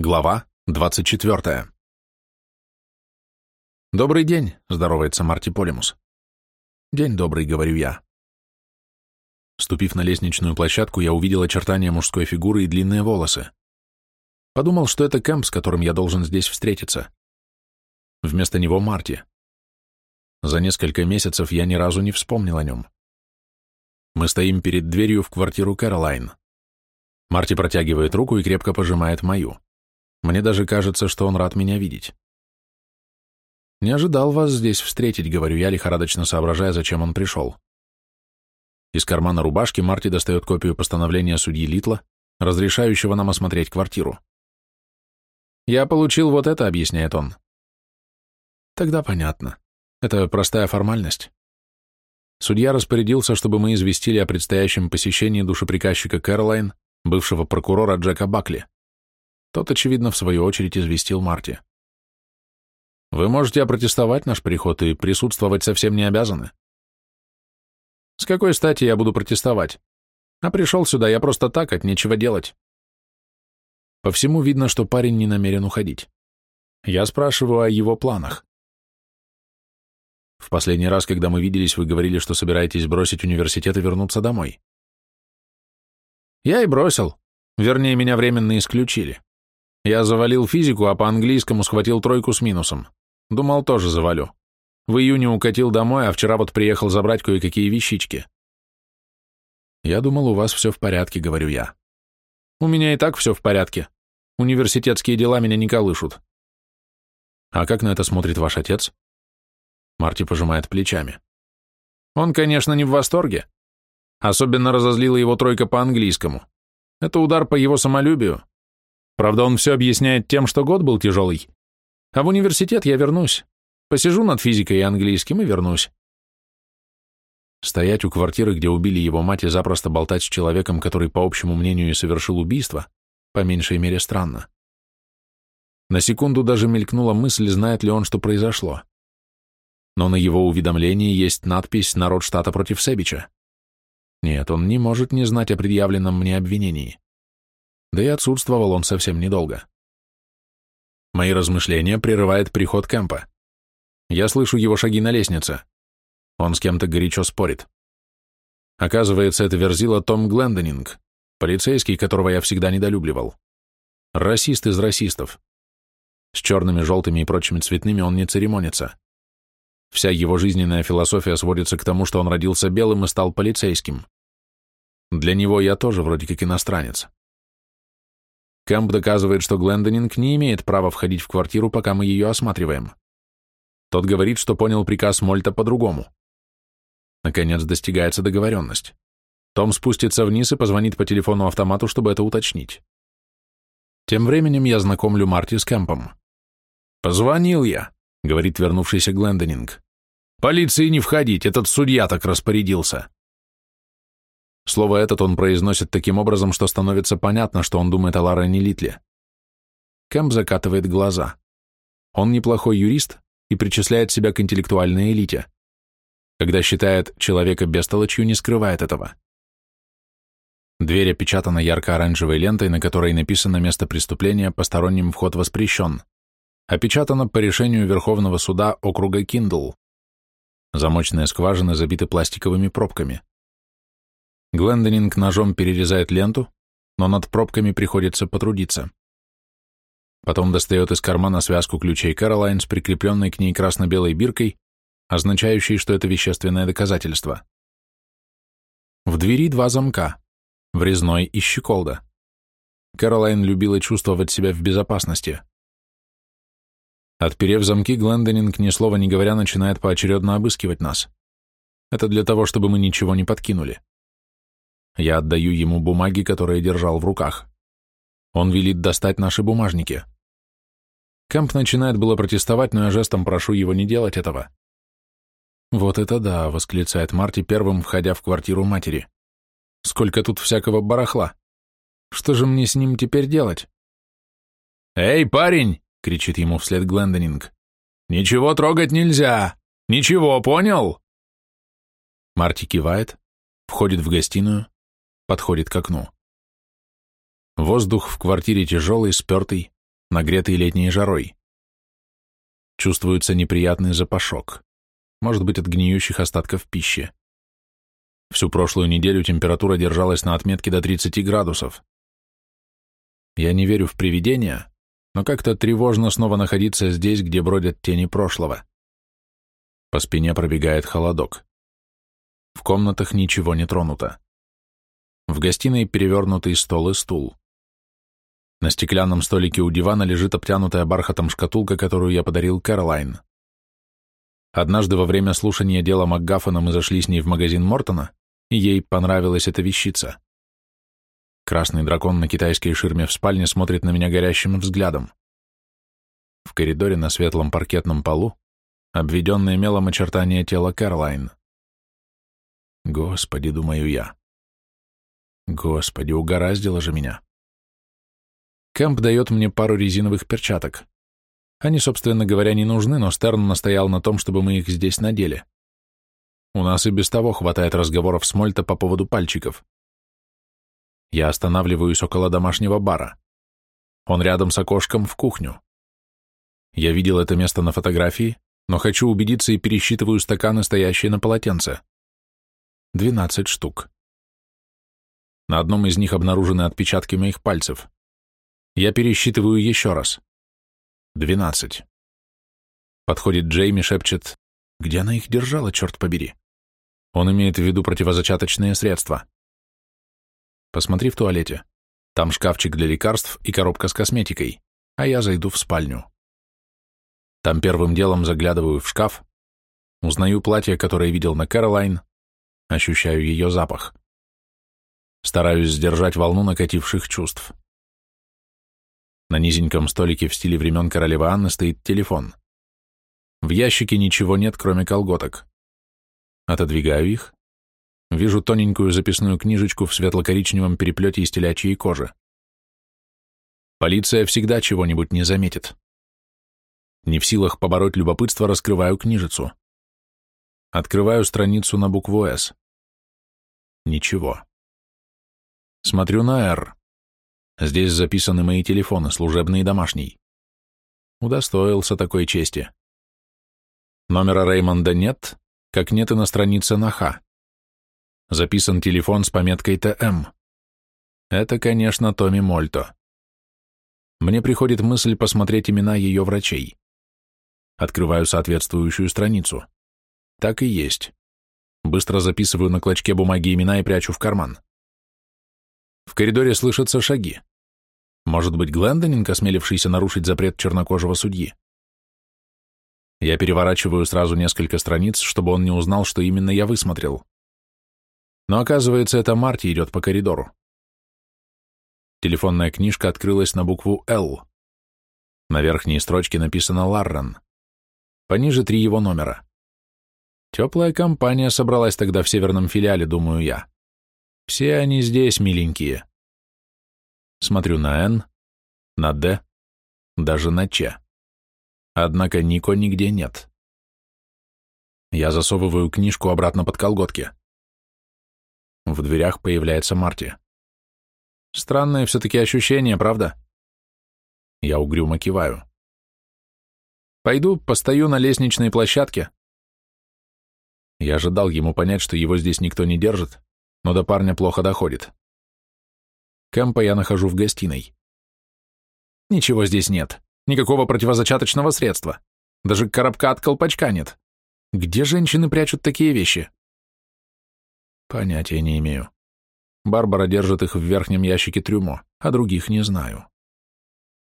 Глава 24. «Добрый день», — здоровается Марти Полимус. «День добрый», — говорю я. Ступив на лестничную площадку, я увидел очертания мужской фигуры и длинные волосы. Подумал, что это Кэмп, с которым я должен здесь встретиться. Вместо него Марти. За несколько месяцев я ни разу не вспомнил о нем. Мы стоим перед дверью в квартиру Кэролайн. Марти протягивает руку и крепко пожимает мою. Мне даже кажется, что он рад меня видеть. «Не ожидал вас здесь встретить», — говорю я, лихорадочно соображая, зачем он пришел. Из кармана рубашки Марти достает копию постановления судьи Литла, разрешающего нам осмотреть квартиру. «Я получил вот это», — объясняет он. «Тогда понятно. Это простая формальность». Судья распорядился, чтобы мы известили о предстоящем посещении душеприказчика Кэролайн, бывшего прокурора Джека Бакли. Тот, очевидно, в свою очередь известил Марти. «Вы можете опротестовать наш приход и присутствовать совсем не обязаны». «С какой стати я буду протестовать? А пришел сюда я просто так, от нечего делать». По всему видно, что парень не намерен уходить. Я спрашиваю о его планах. В последний раз, когда мы виделись, вы говорили, что собираетесь бросить университет и вернуться домой. Я и бросил. Вернее, меня временно исключили. Я завалил физику, а по-английскому схватил тройку с минусом. Думал, тоже завалю. В июне укатил домой, а вчера вот приехал забрать кое-какие вещички. Я думал, у вас все в порядке, говорю я. У меня и так все в порядке. Университетские дела меня не колышут. А как на это смотрит ваш отец? Марти пожимает плечами. Он, конечно, не в восторге. Особенно разозлила его тройка по английскому. Это удар по его самолюбию. Правда, он все объясняет тем, что год был тяжелый. А в университет я вернусь. Посижу над физикой и английским и вернусь. Стоять у квартиры, где убили его мать, и запросто болтать с человеком, который, по общему мнению, совершил убийство, по меньшей мере странно. На секунду даже мелькнула мысль, знает ли он, что произошло. Но на его уведомлении есть надпись «Народ штата против Себича». Нет, он не может не знать о предъявленном мне обвинении да и отсутствовал он совсем недолго. Мои размышления прерывает приход Кэмпа. Я слышу его шаги на лестнице. Он с кем-то горячо спорит. Оказывается, это верзила Том Гленденинг, полицейский, которого я всегда недолюбливал. Расист из расистов. С черными, желтыми и прочими цветными он не церемонится. Вся его жизненная философия сводится к тому, что он родился белым и стал полицейским. Для него я тоже вроде как иностранец. Кэмп доказывает, что Глендонинг не имеет права входить в квартиру, пока мы ее осматриваем. Тот говорит, что понял приказ Мольта по-другому. Наконец достигается договоренность. Том спустится вниз и позвонит по телефону-автомату, чтобы это уточнить. Тем временем я знакомлю Марти с Кэмпом. «Позвонил я», — говорит вернувшийся Глендонинг. «Полиции не входить, этот судья так распорядился». Слово этот он произносит таким образом, что становится понятно, что он думает о Лорене Литле. Кэмп закатывает глаза. Он неплохой юрист и причисляет себя к интеллектуальной элите. Когда считает человека бестолочью, не скрывает этого. Дверь опечатана ярко-оранжевой лентой, на которой написано место преступления «Посторонним вход воспрещен». Опечатана по решению Верховного суда округа Киндл. Замочные скважины забиты пластиковыми пробками. Глендонинг ножом перерезает ленту, но над пробками приходится потрудиться. Потом достает из кармана связку ключей Кэролайн с прикрепленной к ней красно-белой биркой, означающей, что это вещественное доказательство. В двери два замка, врезной и щеколда. Кэролайн любила чувствовать себя в безопасности. Отперев замки, Глендонинг, ни слова не говоря, начинает поочередно обыскивать нас. Это для того, чтобы мы ничего не подкинули. Я отдаю ему бумаги, которые держал в руках. Он велит достать наши бумажники. Кэмп начинает было протестовать, но я жестом прошу его не делать этого. «Вот это да!» — восклицает Марти, первым входя в квартиру матери. «Сколько тут всякого барахла! Что же мне с ним теперь делать?» «Эй, парень!» — кричит ему вслед Глендонинг. «Ничего трогать нельзя! Ничего, понял?» Марти кивает, входит в гостиную, подходит к окну. Воздух в квартире тяжелый, спертый, нагретый летней жарой. Чувствуется неприятный запашок, может быть, от гниющих остатков пищи. Всю прошлую неделю температура держалась на отметке до 30 градусов. Я не верю в привидения, но как-то тревожно снова находиться здесь, где бродят тени прошлого. По спине пробегает холодок. В комнатах ничего не тронуто. В гостиной перевернутый стол и стул. На стеклянном столике у дивана лежит обтянутая бархатом шкатулка, которую я подарил Кэролайн. Однажды во время слушания дела МакГаффана мы зашли с ней в магазин Мортона, и ей понравилась эта вещица. Красный дракон на китайской ширме в спальне смотрит на меня горящим взглядом. В коридоре на светлом паркетном полу обведенное мелом очертания тела Кэролайн. Господи, думаю я. Господи, угораздило же меня. Кэмп дает мне пару резиновых перчаток. Они, собственно говоря, не нужны, но Стерн настоял на том, чтобы мы их здесь надели. У нас и без того хватает разговоров с Мольта по поводу пальчиков. Я останавливаюсь около домашнего бара. Он рядом с окошком в кухню. Я видел это место на фотографии, но хочу убедиться и пересчитываю стаканы, стоящие на полотенце. Двенадцать штук. На одном из них обнаружены отпечатки моих пальцев. Я пересчитываю еще раз. Двенадцать. Подходит Джейми, шепчет, где она их держала, черт побери? Он имеет в виду противозачаточные средства. Посмотри в туалете. Там шкафчик для лекарств и коробка с косметикой, а я зайду в спальню. Там первым делом заглядываю в шкаф, узнаю платье, которое видел на Кэролайн, ощущаю ее запах. Стараюсь сдержать волну накативших чувств. На низеньком столике в стиле времен королевы Анны стоит телефон. В ящике ничего нет, кроме колготок. Отодвигаю их. Вижу тоненькую записную книжечку в светло-коричневом переплете из телячьей кожи. Полиция всегда чего-нибудь не заметит. Не в силах побороть любопытство, раскрываю книжицу. Открываю страницу на букву «С». Ничего. Смотрю на «Р». Здесь записаны мои телефоны, служебный и домашний. Удостоился такой чести. Номера Реймонда нет, как нет и на странице на Х. Записан телефон с пометкой ТМ. Это, конечно, Томми Мольто. Мне приходит мысль посмотреть имена ее врачей. Открываю соответствующую страницу. Так и есть. Быстро записываю на клочке бумаги имена и прячу в карман. В коридоре слышатся шаги. Может быть, Глендонинг, осмелившийся нарушить запрет чернокожего судьи? Я переворачиваю сразу несколько страниц, чтобы он не узнал, что именно я высмотрел. Но оказывается, это Марти идет по коридору. Телефонная книжка открылась на букву «Л». На верхней строчке написано «Ларрен». Пониже три его номера. Теплая компания собралась тогда в северном филиале, думаю я. Все они здесь, миленькие. Смотрю на Н, на Д, даже на Ч. Однако Нико нигде нет. Я засовываю книжку обратно под колготки. В дверях появляется Марти. Странное все-таки ощущение, правда? Я угрюмо киваю. Пойду, постою на лестничной площадке. Я ожидал ему понять, что его здесь никто не держит, но до парня плохо доходит. Кэмпа я нахожу в гостиной. Ничего здесь нет. Никакого противозачаточного средства. Даже коробка от колпачка нет. Где женщины прячут такие вещи? Понятия не имею. Барбара держит их в верхнем ящике трюмо, а других не знаю.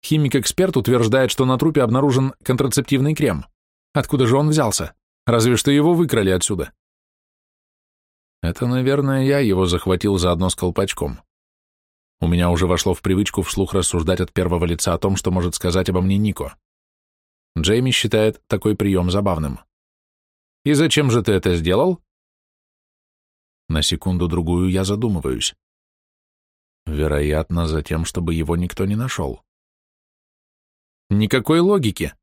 Химик-эксперт утверждает, что на трупе обнаружен контрацептивный крем. Откуда же он взялся? Разве что его выкрали отсюда. Это, наверное, я его захватил заодно с колпачком. У меня уже вошло в привычку вслух рассуждать от первого лица о том, что может сказать обо мне Нико. Джейми считает такой прием забавным. «И зачем же ты это сделал?» На секунду-другую я задумываюсь. Вероятно, за тем, чтобы его никто не нашел. Никакой логики.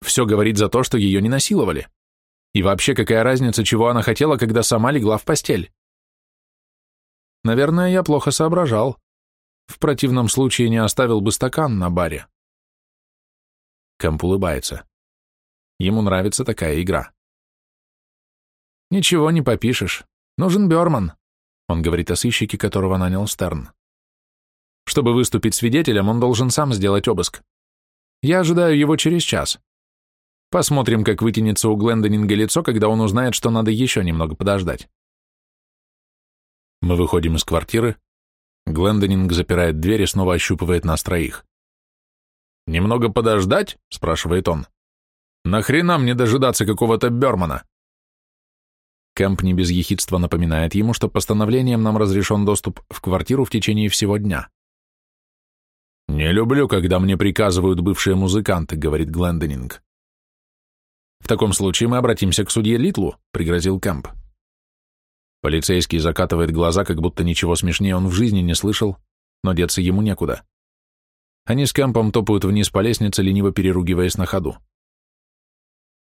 Все говорит за то, что ее не насиловали. И вообще, какая разница, чего она хотела, когда сама легла в постель? Наверное, я плохо соображал. В противном случае не оставил бы стакан на баре. Кэмп улыбается. Ему нравится такая игра. «Ничего не попишешь. Нужен Бёрман», — он говорит о сыщике, которого нанял Стерн. «Чтобы выступить свидетелем, он должен сам сделать обыск. Я ожидаю его через час. Посмотрим, как вытянется у Глендонинга лицо, когда он узнает, что надо еще немного подождать». Мы выходим из квартиры. Глендонинг запирает дверь и снова ощупывает нас троих. «Немного подождать?» — спрашивает он. «Нахрена мне дожидаться какого-то Бермана?» Кэмп не без ехидства напоминает ему, что постановлением нам разрешен доступ в квартиру в течение всего дня. «Не люблю, когда мне приказывают бывшие музыканты», — говорит Глендонинг. «В таком случае мы обратимся к судье Литлу», — пригрозил Кэмп. Полицейский закатывает глаза, как будто ничего смешнее он в жизни не слышал, но деться ему некуда. Они с Кэмпом топают вниз по лестнице, лениво переругиваясь на ходу.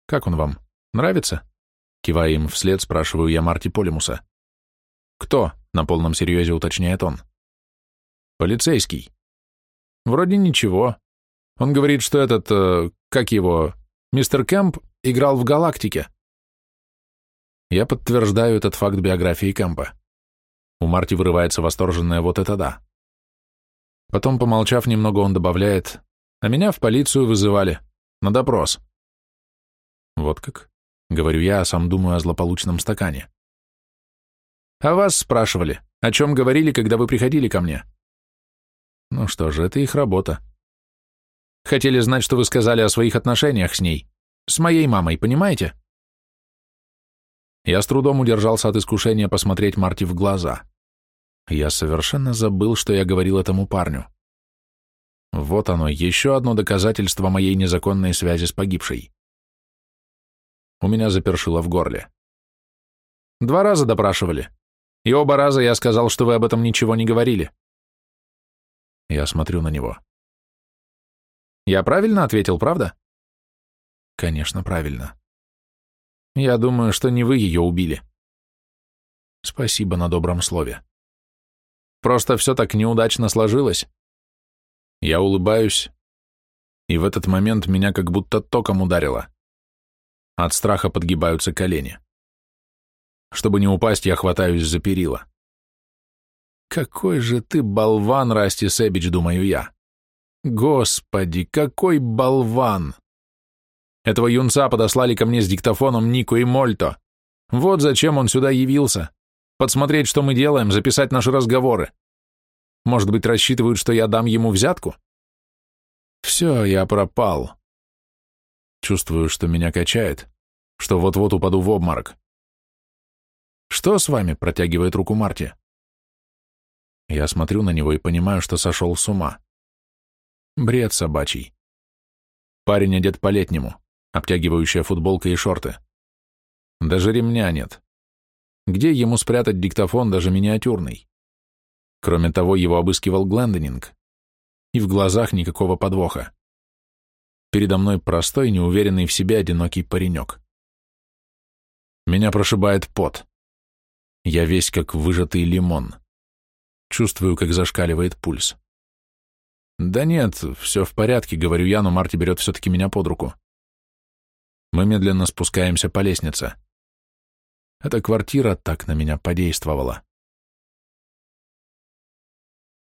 «Как он вам? Нравится?» Кивая им вслед, спрашиваю я Марти Полимуса. «Кто?» — на полном серьезе уточняет он. «Полицейский». «Вроде ничего. Он говорит, что этот, э, как его, мистер Кэмп играл в «Галактике». Я подтверждаю этот факт биографии Кэмпа. У Марти вырывается восторженное «вот это да». Потом, помолчав немного, он добавляет, а меня в полицию вызывали, на допрос. Вот как? Говорю я, а сам думаю о злополучном стакане. А вас спрашивали, о чем говорили, когда вы приходили ко мне? Ну что же, это их работа. Хотели знать, что вы сказали о своих отношениях с ней, с моей мамой, понимаете? Я с трудом удержался от искушения посмотреть Марти в глаза. Я совершенно забыл, что я говорил этому парню. Вот оно, еще одно доказательство моей незаконной связи с погибшей. У меня запершило в горле. Два раза допрашивали. И оба раза я сказал, что вы об этом ничего не говорили. Я смотрю на него. Я правильно ответил, правда? Конечно, правильно. Я думаю, что не вы ее убили. Спасибо на добром слове. Просто все так неудачно сложилось. Я улыбаюсь, и в этот момент меня как будто током ударило. От страха подгибаются колени. Чтобы не упасть, я хватаюсь за перила. Какой же ты болван, Расти Сэбич, думаю я. Господи, какой болван! Этого юнца подослали ко мне с диктофоном Нико и Мольто. Вот зачем он сюда явился. Подсмотреть, что мы делаем, записать наши разговоры. Может быть, рассчитывают, что я дам ему взятку? Все, я пропал. Чувствую, что меня качает, что вот-вот упаду в обморок. «Что с вами?» — протягивает руку Марти. Я смотрю на него и понимаю, что сошел с ума. Бред собачий. Парень одет по-летнему обтягивающая футболка и шорты. Даже ремня нет. Где ему спрятать диктофон, даже миниатюрный? Кроме того, его обыскивал Глендонинг. И в глазах никакого подвоха. Передо мной простой, неуверенный в себе одинокий паренек. Меня прошибает пот. Я весь как выжатый лимон. Чувствую, как зашкаливает пульс. «Да нет, все в порядке», — говорю я, но Марти берет все-таки меня под руку. Мы медленно спускаемся по лестнице. Эта квартира так на меня подействовала.